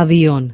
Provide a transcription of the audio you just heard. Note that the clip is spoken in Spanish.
avión.